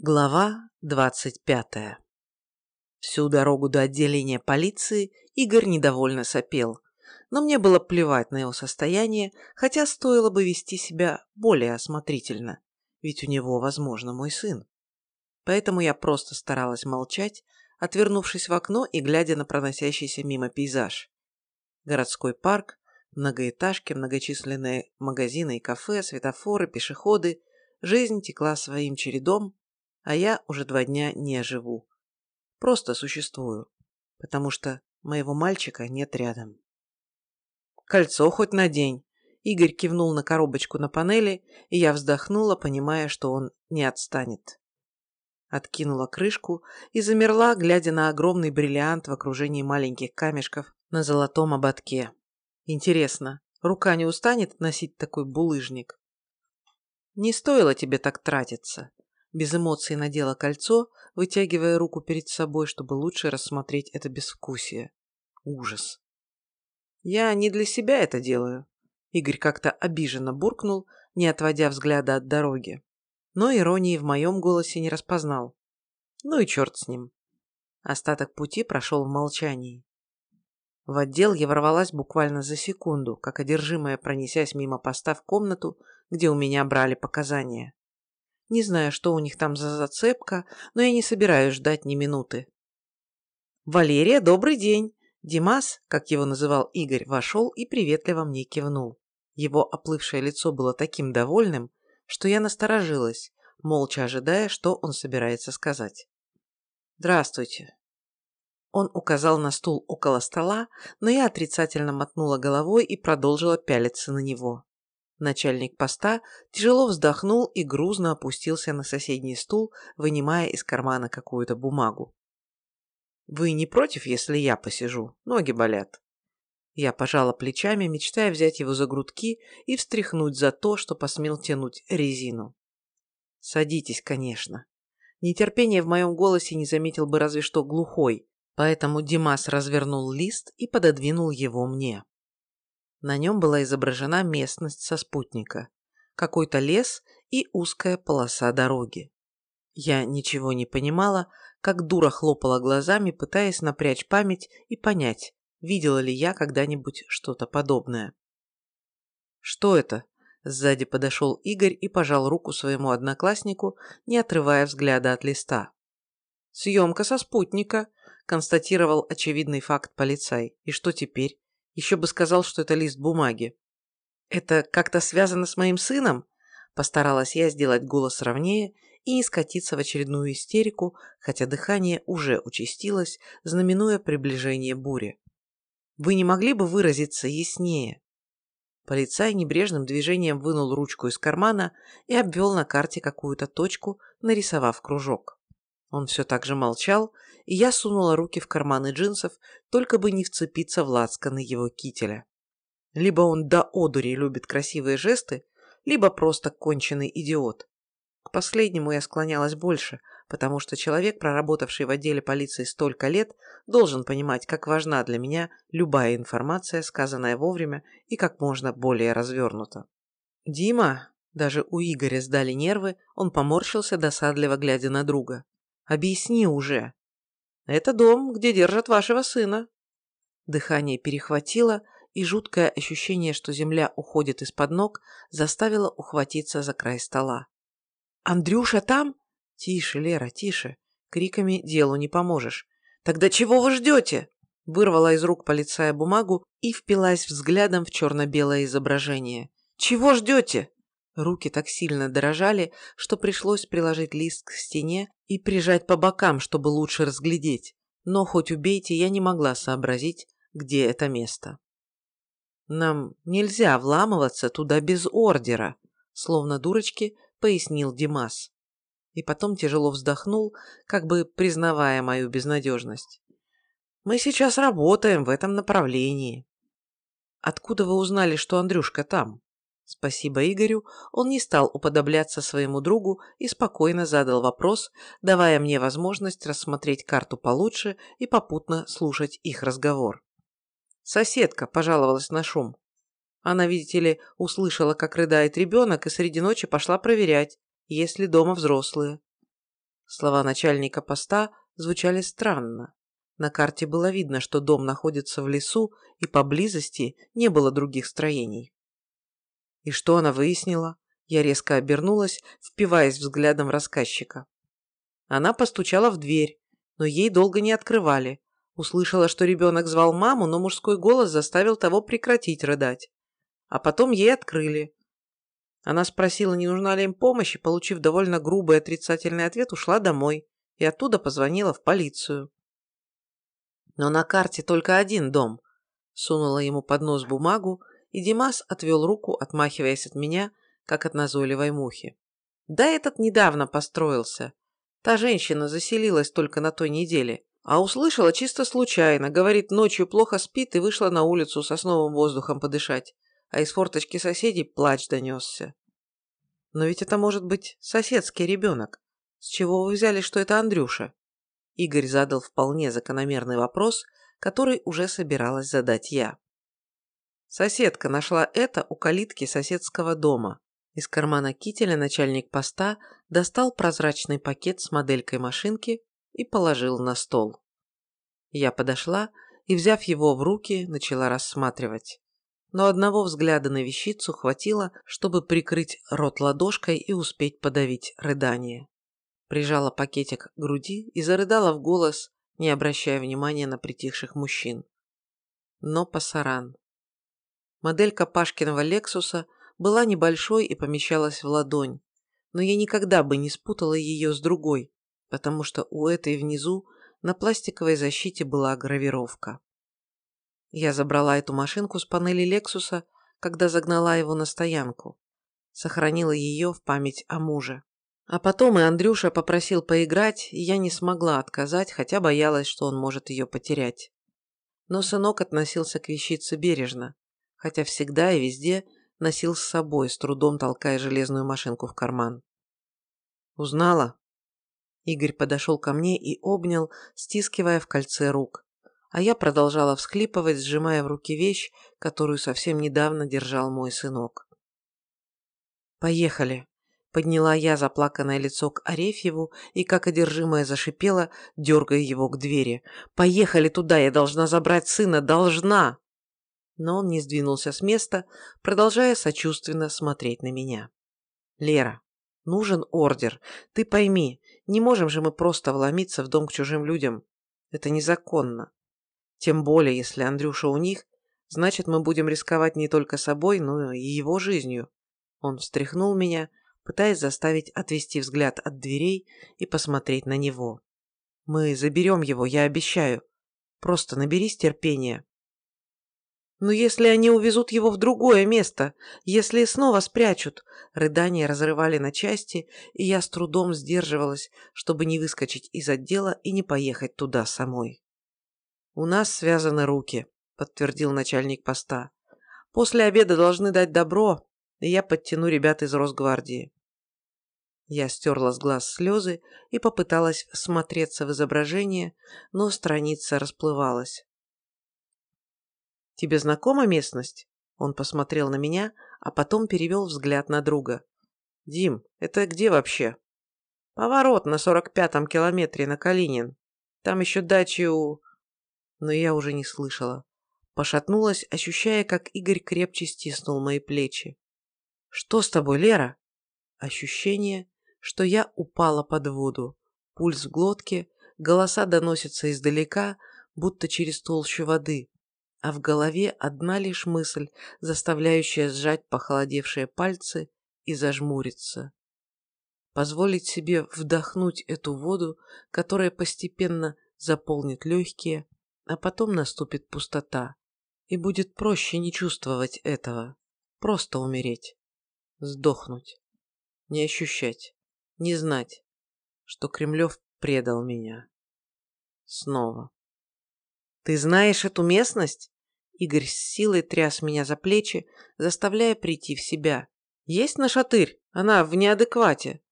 Глава двадцать пятая Всю дорогу до отделения полиции Игорь недовольно сопел, но мне было плевать на его состояние, хотя стоило бы вести себя более осмотрительно, ведь у него, возможно, мой сын. Поэтому я просто старалась молчать, отвернувшись в окно и глядя на проносящийся мимо пейзаж. Городской парк, многоэтажки, многочисленные магазины и кафе, светофоры, пешеходы. Жизнь текла своим чередом, а я уже два дня не живу. Просто существую, потому что моего мальчика нет рядом. Кольцо хоть надень. Игорь кивнул на коробочку на панели, и я вздохнула, понимая, что он не отстанет. Откинула крышку и замерла, глядя на огромный бриллиант в окружении маленьких камешков на золотом ободке. Интересно, рука не устанет носить такой булыжник? Не стоило тебе так тратиться без эмоций надела кольцо, вытягивая руку перед собой, чтобы лучше рассмотреть это безвкусие. Ужас. Я не для себя это делаю. Игорь как-то обиженно буркнул, не отводя взгляда от дороги. Но иронии в моем голосе не распознал. Ну и черт с ним. Остаток пути прошел в молчании. В отдел я ворвалась буквально за секунду, как одержимая пронесясь мимо поста в комнату, где у меня брали показания. Не знаю, что у них там за зацепка, но я не собираюсь ждать ни минуты. «Валерия, добрый день!» Димас, как его называл Игорь, вошел и приветливо мне кивнул. Его оплывшее лицо было таким довольным, что я насторожилась, молча ожидая, что он собирается сказать. «Здравствуйте». Он указал на стул около стола, но я отрицательно мотнула головой и продолжила пялиться на него. Начальник поста тяжело вздохнул и грузно опустился на соседний стул, вынимая из кармана какую-то бумагу. «Вы не против, если я посижу? Ноги болят». Я пожала плечами, мечтая взять его за грудки и встряхнуть за то, что посмел тянуть резину. «Садитесь, конечно». Нетерпение в моем голосе не заметил бы разве что глухой, поэтому Димас развернул лист и пододвинул его мне. На нем была изображена местность со спутника, какой-то лес и узкая полоса дороги. Я ничего не понимала, как дура хлопала глазами, пытаясь напрячь память и понять, видела ли я когда-нибудь что-то подобное. «Что это?» Сзади подошел Игорь и пожал руку своему однокласснику, не отрывая взгляда от листа. «Съемка со спутника», – констатировал очевидный факт полицай. «И что теперь? Еще бы сказал, что это лист бумаги. «Это как-то связано с моим сыном?» Постаралась я сделать голос ровнее и не скатиться в очередную истерику, хотя дыхание уже участилось, знаменуя приближение бури. «Вы не могли бы выразиться яснее?» Полицай небрежным движением вынул ручку из кармана и обвел на карте какую-то точку, нарисовав кружок. Он все так же молчал, и я сунула руки в карманы джинсов, только бы не вцепиться в лацканы его кителя. Либо он до одури любит красивые жесты, либо просто конченый идиот. К последнему я склонялась больше, потому что человек, проработавший в отделе полиции столько лет, должен понимать, как важна для меня любая информация, сказанная вовремя и как можно более развернута. «Дима!» Даже у Игоря сдали нервы, он поморщился, досадливо глядя на друга. Объясни уже. Это дом, где держат вашего сына. Дыхание перехватило, и жуткое ощущение, что земля уходит из-под ног, заставило ухватиться за край стола. «Андрюша там?» «Тише, Лера, тише. Криками делу не поможешь. Тогда чего вы ждете?» Вырвала из рук полицая бумагу и впилась взглядом в черно-белое изображение. «Чего ждете?» Руки так сильно дрожали, что пришлось приложить лист к стене и прижать по бокам, чтобы лучше разглядеть. Но хоть убейте, я не могла сообразить, где это место. «Нам нельзя вламываться туда без ордера», словно дурочки, пояснил Димас. И потом тяжело вздохнул, как бы признавая мою безнадежность. «Мы сейчас работаем в этом направлении». «Откуда вы узнали, что Андрюшка там?» Спасибо Игорю, он не стал уподобляться своему другу и спокойно задал вопрос, давая мне возможность рассмотреть карту получше и попутно слушать их разговор. Соседка пожаловалась на шум. Она, видите ли, услышала, как рыдает ребенок, и среди ночи пошла проверять, есть ли дома взрослые. Слова начальника поста звучали странно. На карте было видно, что дом находится в лесу, и поблизости не было других строений. И что она выяснила? Я резко обернулась, впиваясь взглядом рассказчика. Она постучала в дверь, но ей долго не открывали. Услышала, что ребенок звал маму, но мужской голос заставил того прекратить рыдать. А потом ей открыли. Она спросила, не нужна ли им помощь, и, получив довольно грубый отрицательный ответ, ушла домой и оттуда позвонила в полицию. Но на карте только один дом. Сунула ему под нос бумагу, и Димас отвел руку, отмахиваясь от меня, как от назойливой мухи. Да этот недавно построился. Та женщина заселилась только на той неделе, а услышала чисто случайно, говорит, ночью плохо спит и вышла на улицу сосновым воздухом подышать, а из форточки соседей плач донесся. Но ведь это может быть соседский ребенок. С чего вы взяли, что это Андрюша? Игорь задал вполне закономерный вопрос, который уже собиралась задать я. Соседка нашла это у калитки соседского дома. Из кармана кителя начальник поста достал прозрачный пакет с моделькой машинки и положил на стол. Я подошла и, взяв его в руки, начала рассматривать. Но одного взгляда на вещицу хватило, чтобы прикрыть рот ладошкой и успеть подавить рыдание. Прижала пакетик к груди и зарыдала в голос, не обращая внимания на притихших мужчин. Но пасаран. Моделька Пашкиного Лексуса – была небольшой и помещалась в ладонь, но я никогда бы не спутала ее с другой, потому что у этой внизу на пластиковой защите была гравировка. Я забрала эту машинку с панели Лексуса, когда загнала его на стоянку. Сохранила ее в память о муже. А потом и Андрюша попросил поиграть, и я не смогла отказать, хотя боялась, что он может ее потерять. Но сынок относился к вещице бережно, хотя всегда и везде носил с собой, с трудом толкая железную машинку в карман. «Узнала?» Игорь подошел ко мне и обнял, стискивая в кольце рук. А я продолжала всхлипывать, сжимая в руки вещь, которую совсем недавно держал мой сынок. «Поехали!» Подняла я заплаканное лицо к Арефьеву и, как одержимая, зашипела, дергая его к двери. «Поехали туда! Я должна забрать сына! Должна!» Но он не сдвинулся с места, продолжая сочувственно смотреть на меня. «Лера, нужен ордер. Ты пойми, не можем же мы просто вломиться в дом к чужим людям. Это незаконно. Тем более, если Андрюша у них, значит, мы будем рисковать не только собой, но и его жизнью». Он встряхнул меня, пытаясь заставить отвести взгляд от дверей и посмотреть на него. «Мы заберем его, я обещаю. Просто наберись терпения». Но если они увезут его в другое место, если снова спрячут? Рыдания разрывали на части, и я с трудом сдерживалась, чтобы не выскочить из отдела и не поехать туда самой. «У нас связаны руки», — подтвердил начальник поста. «После обеда должны дать добро, и я подтяну ребят из Росгвардии». Я стерла с глаз слезы и попыталась смотреться в изображение, но страница расплывалась. «Тебе знакома местность?» Он посмотрел на меня, а потом перевел взгляд на друга. «Дим, это где вообще?» «Поворот на сорок пятом километре на Калинин. Там еще дачи у...» Но я уже не слышала. Пошатнулась, ощущая, как Игорь крепче стиснул мои плечи. «Что с тобой, Лера?» Ощущение, что я упала под воду. Пульс в глотке, голоса доносятся издалека, будто через толщу воды а в голове одна лишь мысль, заставляющая сжать похолодевшие пальцы и зажмуриться. Позволить себе вдохнуть эту воду, которая постепенно заполнит легкие, а потом наступит пустота, и будет проще не чувствовать этого, просто умереть, сдохнуть, не ощущать, не знать, что Кремлев предал меня. Снова. «Ты знаешь эту местность?» Игорь с силой тряс меня за плечи, заставляя прийти в себя. «Есть нашатырь? Она в неадеквате!»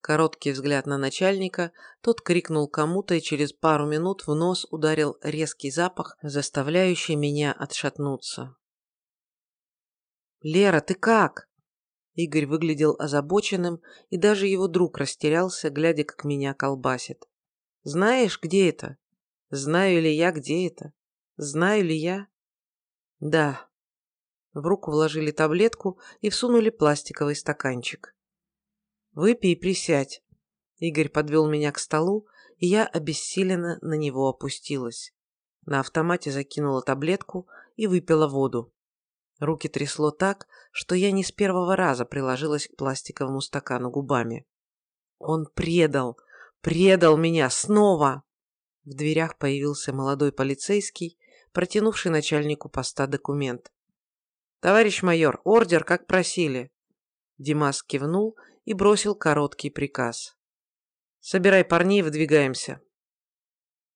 Короткий взгляд на начальника, тот крикнул кому-то и через пару минут в нос ударил резкий запах, заставляющий меня отшатнуться. «Лера, ты как?» Игорь выглядел озабоченным, и даже его друг растерялся, глядя, как меня колбасит. «Знаешь, где это? Знаю ли я, где это? Знаю ли я?» «Да». В руку вложили таблетку и всунули пластиковый стаканчик. «Выпей и присядь». Игорь подвел меня к столу, и я обессиленно на него опустилась. На автомате закинула таблетку и выпила воду. Руки трясло так, что я не с первого раза приложилась к пластиковому стакану губами. Он предал, предал меня снова. В дверях появился молодой полицейский, протянувший начальнику поста документ. «Товарищ майор, ордер, как просили». Димас кивнул и бросил короткий приказ. «Собирай парней, выдвигаемся».